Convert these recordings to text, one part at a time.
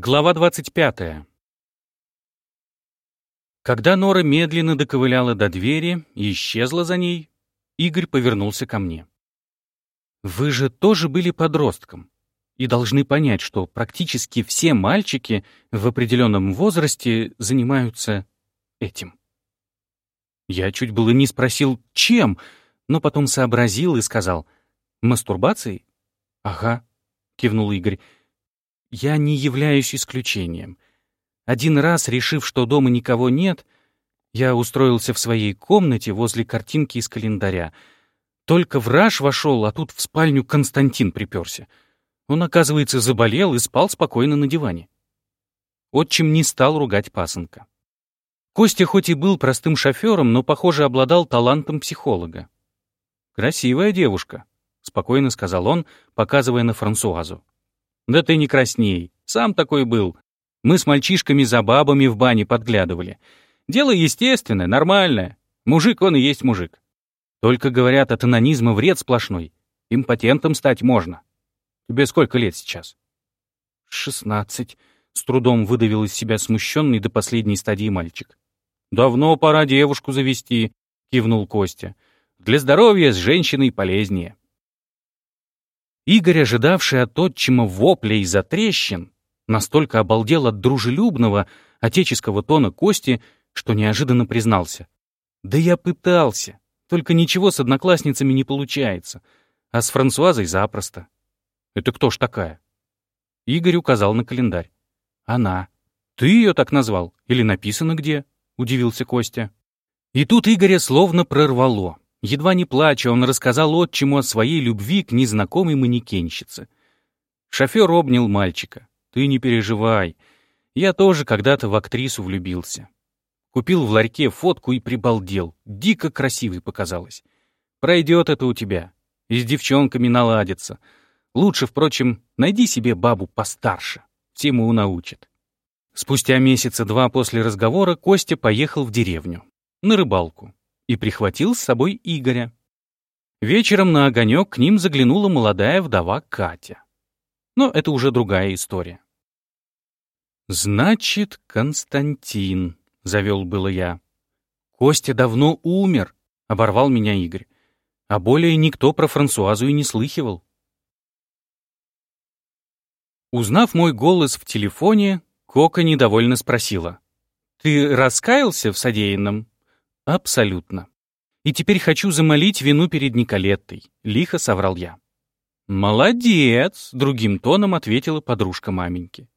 Глава 25. Когда Нора медленно доковыляла до двери и исчезла за ней, Игорь повернулся ко мне. «Вы же тоже были подростком и должны понять, что практически все мальчики в определенном возрасте занимаются этим». Я чуть было не спросил, чем, но потом сообразил и сказал, «Мастурбацией?» «Ага», — кивнул Игорь, — я не являюсь исключением. Один раз, решив, что дома никого нет, я устроился в своей комнате возле картинки из календаря. Только враж вошел, а тут в спальню Константин приперся. Он, оказывается, заболел и спал спокойно на диване. Отчим не стал ругать пасынка. Костя хоть и был простым шофером, но, похоже, обладал талантом психолога. «Красивая девушка», — спокойно сказал он, показывая на Франсуазу. Да ты не красней. Сам такой был. Мы с мальчишками за бабами в бане подглядывали. Дело естественное, нормальное. Мужик он и есть мужик. Только, говорят, от анонизма вред сплошной. Импотентом стать можно. Тебе сколько лет сейчас? Шестнадцать. С трудом выдавил из себя смущенный до последней стадии мальчик. «Давно пора девушку завести», — кивнул Костя. «Для здоровья с женщиной полезнее». Игорь, ожидавший от отчима вопля и затрещин, настолько обалдел от дружелюбного, отеческого тона Кости, что неожиданно признался. «Да я пытался, только ничего с одноклассницами не получается, а с Франсуазой запросто». «Это кто ж такая?» Игорь указал на календарь. «Она. Ты ее так назвал? Или написано где?» — удивился Костя. И тут Игоря словно прорвало. Едва не плача, он рассказал отчиму о своей любви к незнакомой манекенщице. Шофер обнял мальчика. «Ты не переживай. Я тоже когда-то в актрису влюбился. Купил в ларьке фотку и прибалдел. Дико красивой показалось. Пройдет это у тебя. И с девчонками наладится. Лучше, впрочем, найди себе бабу постарше. Всему научит». Спустя месяца два после разговора Костя поехал в деревню. На рыбалку и прихватил с собой Игоря. Вечером на огонек к ним заглянула молодая вдова Катя. Но это уже другая история. «Значит, Константин», — завел было я. «Костя давно умер», — оборвал меня Игорь. А более никто про Франсуазу и не слыхивал. Узнав мой голос в телефоне, Кока недовольно спросила. «Ты раскаялся в содеянном?» Абсолютно. И теперь хочу замолить вину перед Николеттой. Лихо соврал я. «Молодец!» — другим тоном ответила подружка маменьки.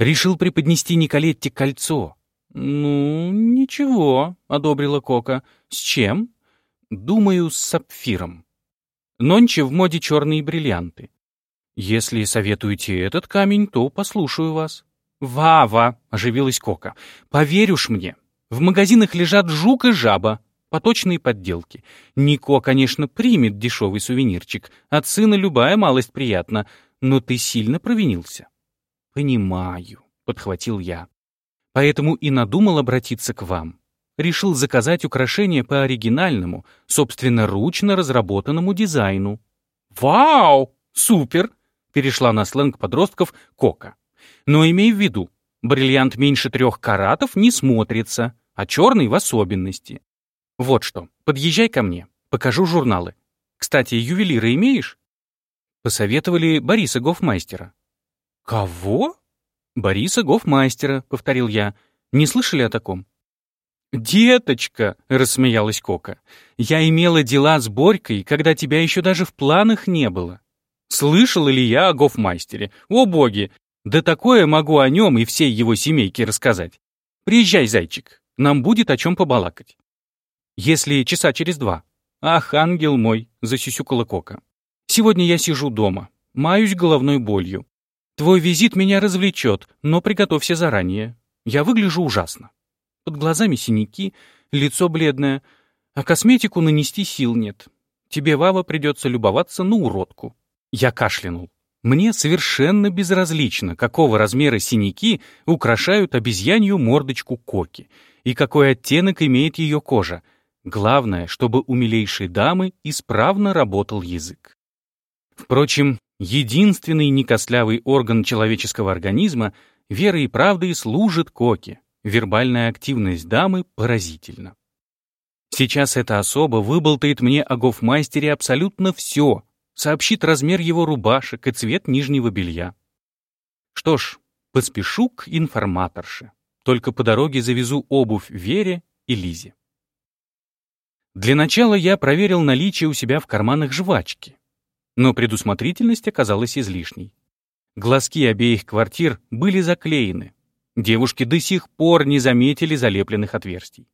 «Решил преподнести Николетте кольцо». «Ну, ничего», — одобрила Кока. «С чем?» «Думаю, с сапфиром». Нонче в моде черные бриллианты. «Если советуете этот камень, то послушаю вас». «Вава!» — оживилась Кока. «Поверь уж мне, в магазинах лежат жук и жаба, поточные подделки. Нико, конечно, примет дешевый сувенирчик. От сына любая малость приятна, но ты сильно провинился. Понимаю, подхватил я. Поэтому и надумал обратиться к вам. Решил заказать украшения по оригинальному, собственно, ручно разработанному дизайну. Вау! Супер! Перешла на сленг подростков Кока. Но имей в виду, бриллиант меньше трех каратов не смотрится а черный в особенности. Вот что, подъезжай ко мне, покажу журналы. Кстати, ювелира имеешь? Посоветовали Бориса Гофмастера. Кого? Бориса Гофмастера, повторил я. Не слышали о таком? «Деточка!» — рассмеялась Кока. «Я имела дела с Борькой, когда тебя еще даже в планах не было. Слышала ли я о гофмастере? О боги! Да такое могу о нем и всей его семейке рассказать. Приезжай, зайчик, нам будет о чем побалакать. Если часа через два. Ах, ангел мой, засюсюкала Кока. Сегодня я сижу дома, маюсь головной болью. Твой визит меня развлечет, но приготовься заранее. Я выгляжу ужасно. Под глазами синяки, лицо бледное, а косметику нанести сил нет. Тебе, Вава, придется любоваться на уродку. Я кашлянул. Мне совершенно безразлично, какого размера синяки украшают обезьянью мордочку Коки — и какой оттенок имеет ее кожа. Главное, чтобы у милейшей дамы исправно работал язык. Впрочем, единственный некостлявый орган человеческого организма, Вера и правда и служит Коке. Вербальная активность дамы поразительна. Сейчас эта особа выболтает мне о гофмастере абсолютно все, сообщит размер его рубашек и цвет нижнего белья. Что ж, поспешу к информаторше. Только по дороге завезу обувь Вере и Лизе. Для начала я проверил наличие у себя в карманах жвачки. Но предусмотрительность оказалась излишней. Глазки обеих квартир были заклеены. Девушки до сих пор не заметили залепленных отверстий.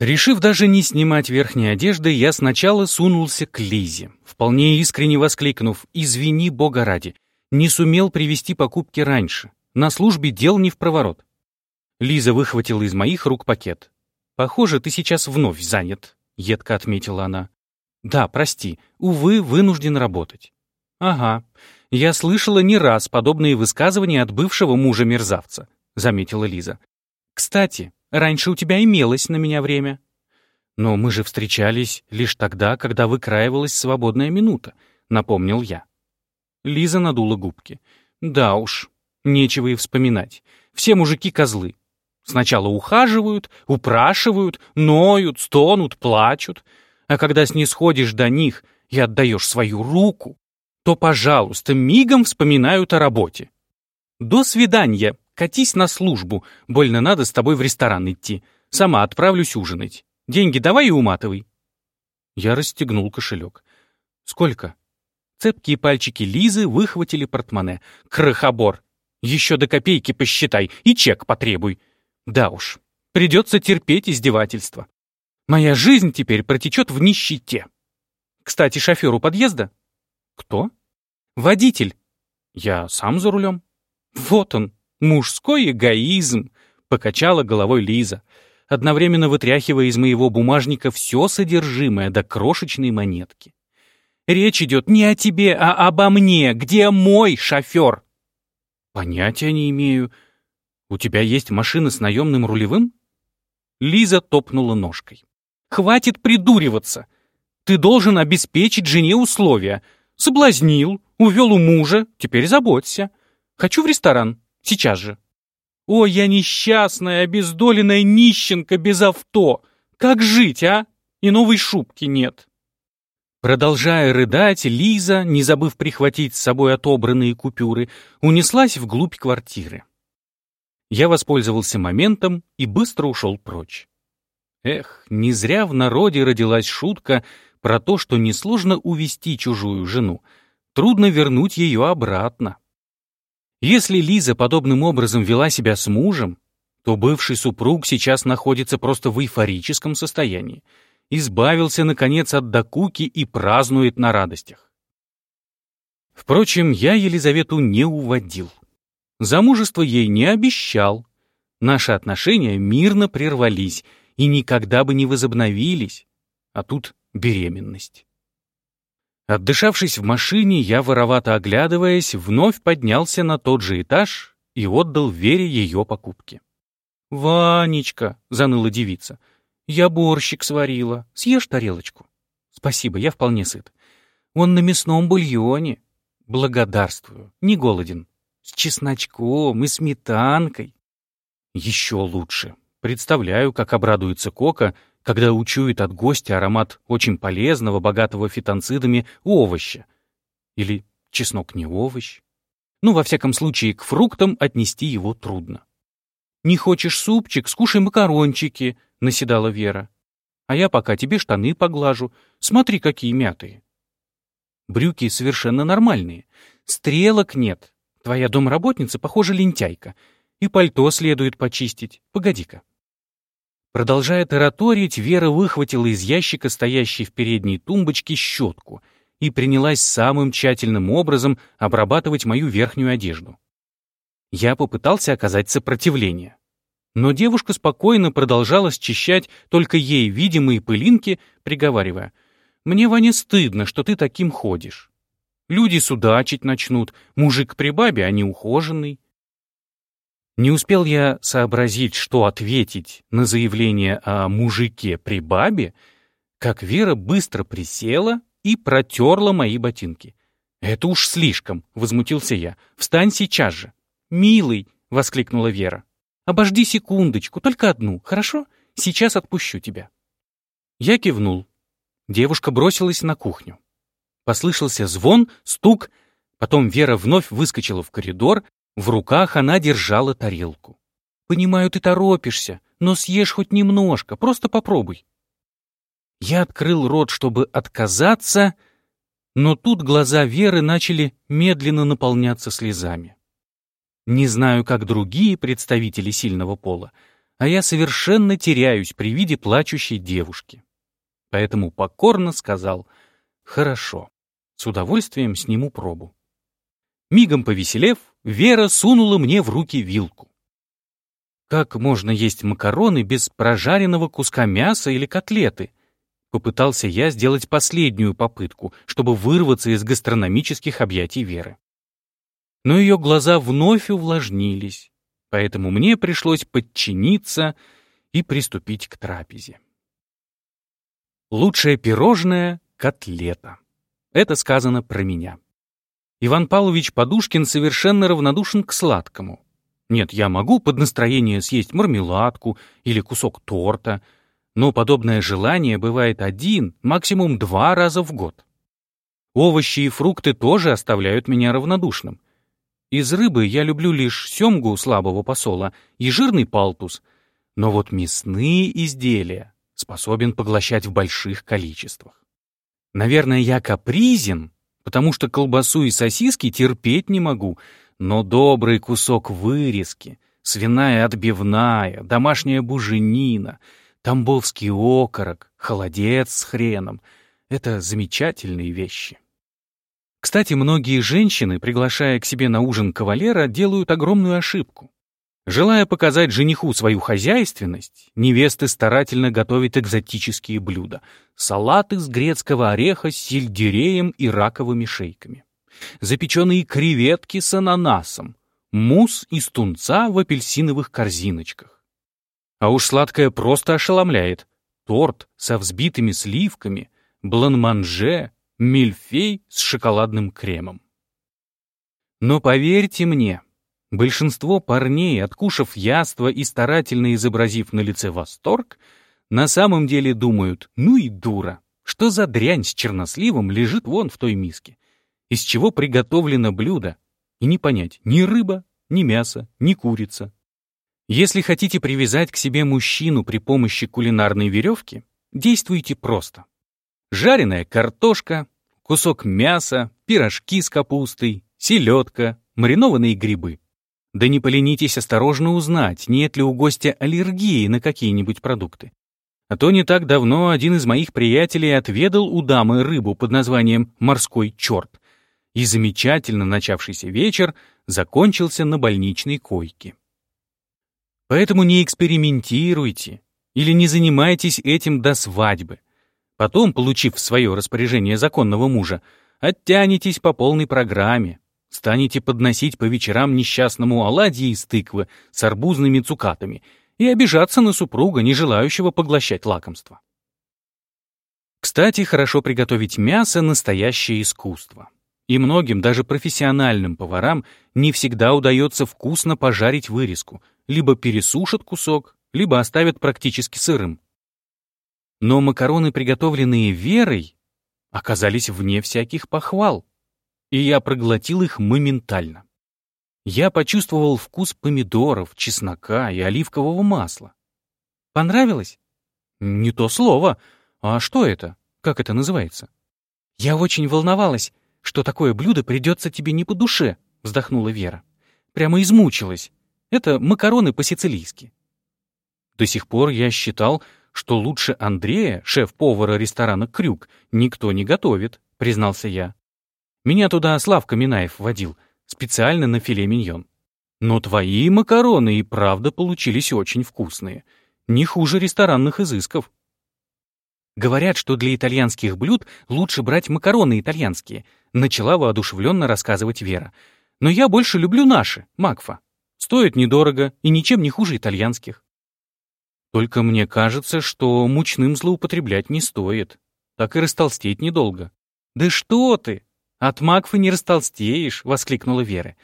Решив даже не снимать верхней одежды, я сначала сунулся к Лизе, вполне искренне воскликнув «Извини, бога ради, не сумел привести покупки раньше, на службе дел не в проворот». Лиза выхватила из моих рук пакет. «Похоже, ты сейчас вновь занят», — едко отметила она. «Да, прости, увы, вынужден работать». «Ага, я слышала не раз подобные высказывания от бывшего мужа-мерзавца», — заметила Лиза. «Кстати, раньше у тебя имелось на меня время». «Но мы же встречались лишь тогда, когда выкраивалась свободная минута», — напомнил я. Лиза надула губки. «Да уж, нечего и вспоминать. Все мужики козлы. Сначала ухаживают, упрашивают, ноют, стонут, плачут. А когда снисходишь до них и отдаешь свою руку, то, пожалуйста, мигом вспоминают о работе. До свидания, катись на службу, больно надо с тобой в ресторан идти. Сама отправлюсь ужинать. Деньги давай и уматывай. Я расстегнул кошелек. Сколько? Цепкие пальчики Лизы выхватили портмоне. Крохобор. Еще до копейки посчитай и чек потребуй. Да уж, придется терпеть издевательства. Моя жизнь теперь протечет в нищете. Кстати, шофер у подъезда? Кто? Водитель. Я сам за рулем. Вот он, мужской эгоизм, покачала головой Лиза, одновременно вытряхивая из моего бумажника все содержимое до крошечной монетки. Речь идет не о тебе, а обо мне. Где мой шофер? Понятия не имею, «У тебя есть машина с наемным рулевым?» Лиза топнула ножкой. «Хватит придуриваться! Ты должен обеспечить жене условия. Соблазнил, увел у мужа, теперь заботься. Хочу в ресторан, сейчас же». «О, я несчастная, обездоленная нищенка без авто! Как жить, а? И новой шубки нет!» Продолжая рыдать, Лиза, не забыв прихватить с собой отобранные купюры, унеслась вглубь квартиры. Я воспользовался моментом и быстро ушел прочь. Эх, не зря в народе родилась шутка про то, что несложно увести чужую жену, трудно вернуть ее обратно. Если Лиза подобным образом вела себя с мужем, то бывший супруг сейчас находится просто в эйфорическом состоянии, избавился, наконец, от докуки и празднует на радостях. Впрочем, я Елизавету не уводил. Замужество ей не обещал. Наши отношения мирно прервались и никогда бы не возобновились. А тут беременность. Отдышавшись в машине, я, воровато оглядываясь, вновь поднялся на тот же этаж и отдал Вере ее покупки. «Ванечка», — заныла девица, — «я борщик сварила. Съешь тарелочку?» «Спасибо, я вполне сыт. Он на мясном бульоне. Благодарствую, не голоден» с чесночком и сметанкой. Еще лучше. Представляю, как обрадуется Кока, когда учует от гостя аромат очень полезного, богатого фитонцидами овоща. Или чеснок не овощ. Ну, во всяком случае, к фруктам отнести его трудно. «Не хочешь супчик? Скушай макарончики», — наседала Вера. «А я пока тебе штаны поглажу. Смотри, какие мятые». Брюки совершенно нормальные. Стрелок нет, Твоя домработница, похоже, лентяйка. И пальто следует почистить. Погоди-ка». Продолжая тараторить, Вера выхватила из ящика, стоящей в передней тумбочке, щетку и принялась самым тщательным образом обрабатывать мою верхнюю одежду. Я попытался оказать сопротивление. Но девушка спокойно продолжала счищать только ей видимые пылинки, приговаривая, «Мне, Ваня, стыдно, что ты таким ходишь. Люди судачить начнут, мужик при бабе, а не ухоженный. Не успел я сообразить, что ответить на заявление о мужике при бабе, как Вера быстро присела и протерла мои ботинки. «Это уж слишком», — возмутился я. «Встань сейчас же». «Милый», — воскликнула Вера. «Обожди секундочку, только одну, хорошо? Сейчас отпущу тебя». Я кивнул. Девушка бросилась на кухню. Послышался звон, стук, потом Вера вновь выскочила в коридор, в руках она держала тарелку. «Понимаю, ты торопишься, но съешь хоть немножко, просто попробуй». Я открыл рот, чтобы отказаться, но тут глаза Веры начали медленно наполняться слезами. Не знаю, как другие представители сильного пола, а я совершенно теряюсь при виде плачущей девушки. Поэтому покорно сказал «Хорошо, с удовольствием сниму пробу». Мигом повеселев, Вера сунула мне в руки вилку. Как можно есть макароны без прожаренного куска мяса или котлеты? Попытался я сделать последнюю попытку, чтобы вырваться из гастрономических объятий Веры. Но ее глаза вновь увлажнились, поэтому мне пришлось подчиниться и приступить к трапезе. Лучшее пирожное — котлета. Это сказано про меня. Иван Павлович Подушкин совершенно равнодушен к сладкому. Нет, я могу под настроение съесть мармеладку или кусок торта, но подобное желание бывает один, максимум два раза в год. Овощи и фрукты тоже оставляют меня равнодушным. Из рыбы я люблю лишь семгу слабого посола и жирный палтус, но вот мясные изделия способен поглощать в больших количествах. Наверное, я капризен, потому что колбасу и сосиски терпеть не могу, но добрый кусок вырезки, свиная отбивная, домашняя буженина — Тамбовский окорок, холодец с хреном — это замечательные вещи. Кстати, многие женщины, приглашая к себе на ужин кавалера, делают огромную ошибку. Желая показать жениху свою хозяйственность, невесты старательно готовят экзотические блюда. Салат из грецкого ореха с сельдереем и раковыми шейками. Запеченные креветки с ананасом. Мусс из тунца в апельсиновых корзиночках. А уж сладкое просто ошеломляет. Торт со взбитыми сливками, бланманже, мильфей с шоколадным кремом. Но поверьте мне, большинство парней, откушав яство и старательно изобразив на лице восторг, на самом деле думают, ну и дура, что за дрянь с черносливом лежит вон в той миске, из чего приготовлено блюдо, и не понять ни рыба, ни мясо, ни курица, если хотите привязать к себе мужчину при помощи кулинарной веревки, действуйте просто. Жареная картошка, кусок мяса, пирожки с капустой, селедка, маринованные грибы. Да не поленитесь осторожно узнать, нет ли у гостя аллергии на какие-нибудь продукты. А то не так давно один из моих приятелей отведал у дамы рыбу под названием «морской черт», и замечательно начавшийся вечер закончился на больничной койке. Поэтому не экспериментируйте или не занимайтесь этим до свадьбы. Потом, получив в свое распоряжение законного мужа, оттянетесь по полной программе, станете подносить по вечерам несчастному оладьи из тыквы с арбузными цукатами и обижаться на супруга, не желающего поглощать лакомство. Кстати, хорошо приготовить мясо — настоящее искусство. И многим, даже профессиональным поварам, не всегда удается вкусно пожарить вырезку — либо пересушат кусок, либо оставят практически сырым. Но макароны, приготовленные Верой, оказались вне всяких похвал, и я проглотил их моментально. Я почувствовал вкус помидоров, чеснока и оливкового масла. Понравилось? Не то слово. А что это? Как это называется? Я очень волновалась, что такое блюдо придется тебе не по душе, вздохнула Вера. Прямо измучилась. Это макароны по-сицилийски. До сих пор я считал, что лучше Андрея, шеф-повара ресторана «Крюк», никто не готовит, признался я. Меня туда Славка Минаев водил, специально на филе миньон. Но твои макароны и правда получились очень вкусные. Не хуже ресторанных изысков. Говорят, что для итальянских блюд лучше брать макароны итальянские, начала воодушевленно рассказывать Вера. Но я больше люблю наши, Макфа. Стоит недорого и ничем не хуже итальянских. Только мне кажется, что мучным злоупотреблять не стоит. Так и растолстеть недолго. «Да что ты! От Макфы не растолстеешь!» — воскликнула Вера.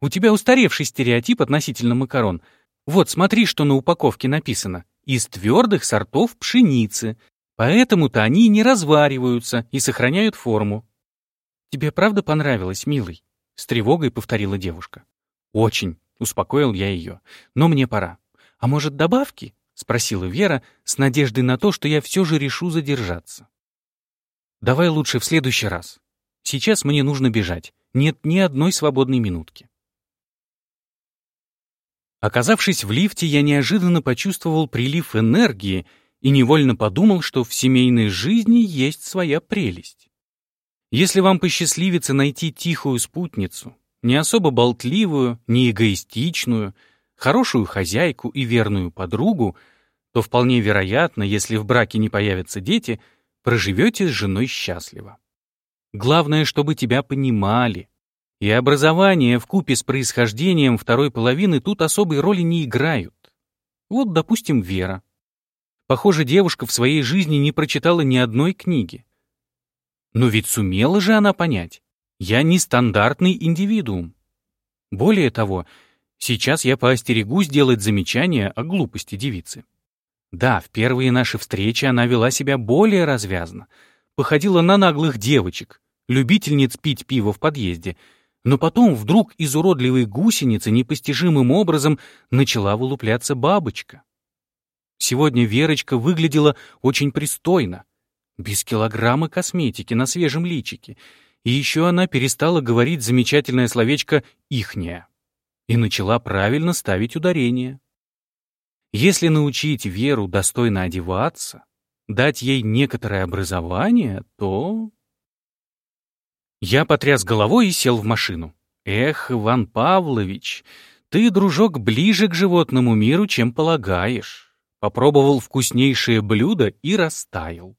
У тебя устаревший стереотип относительно макарон. Вот, смотри, что на упаковке написано. Из твердых сортов пшеницы. Поэтому-то они не развариваются и сохраняют форму. Тебе правда понравилось, милый? С тревогой повторила девушка. Очень, успокоил я ее. Но мне пора. А может, добавки? Спросила Вера с надеждой на то, что я все же решу задержаться. Давай лучше в следующий раз. Сейчас мне нужно бежать. Нет ни одной свободной минутки. Оказавшись в лифте, я неожиданно почувствовал прилив энергии и невольно подумал, что в семейной жизни есть своя прелесть. Если вам посчастливится найти тихую спутницу, не особо болтливую, не эгоистичную, хорошую хозяйку и верную подругу, то вполне вероятно, если в браке не появятся дети, проживете с женой счастливо. Главное, чтобы тебя понимали, и образование в купе с происхождением второй половины тут особой роли не играют. Вот, допустим, Вера. Похоже, девушка в своей жизни не прочитала ни одной книги. Но ведь сумела же она понять. Я не стандартный индивидуум. Более того, сейчас я поостерегусь делать замечания о глупости девицы. Да, в первые наши встречи она вела себя более развязно, походила на наглых девочек, любительниц пить пиво в подъезде — но потом вдруг из уродливой гусеницы непостижимым образом начала вылупляться бабочка. Сегодня Верочка выглядела очень пристойно, без килограмма косметики на свежем личике, и еще она перестала говорить замечательное словечко «ихняя» и начала правильно ставить ударение. Если научить Веру достойно одеваться, дать ей некоторое образование, то я потряс головой и сел в машину. Эх, Иван Павлович, ты, дружок, ближе к животному миру, чем полагаешь. Попробовал вкуснейшее блюдо и растаял.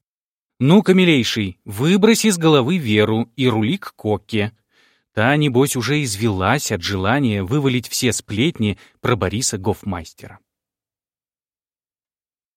Ну-ка, милейший, выбрось из головы Веру и рули к Коке. Та, небось, уже извелась от желания вывалить все сплетни про Бориса Гофмастера.